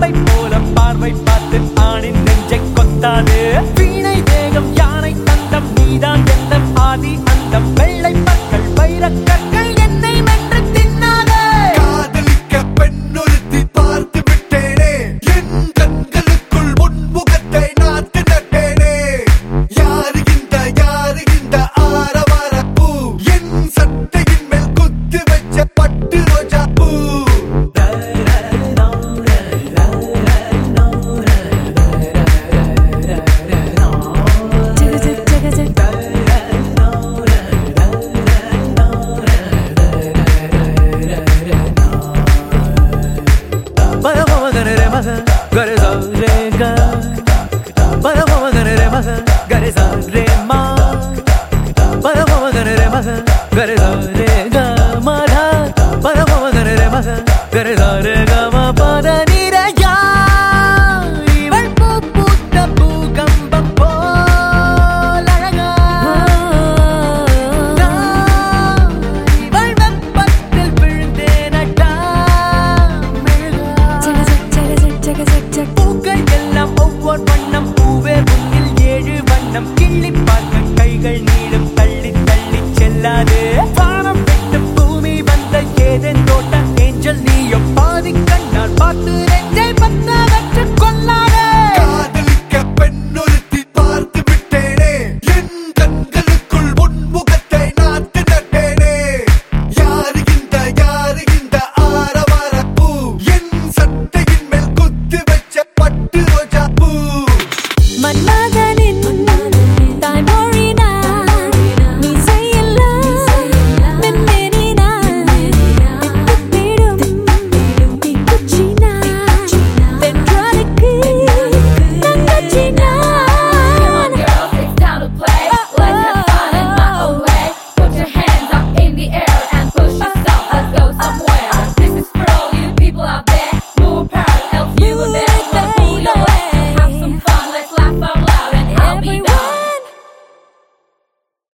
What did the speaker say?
they gare sa re ma pa da ma gare re ma gare sa re ga ma da pa da gare re ma gare sa ga ma pa da La they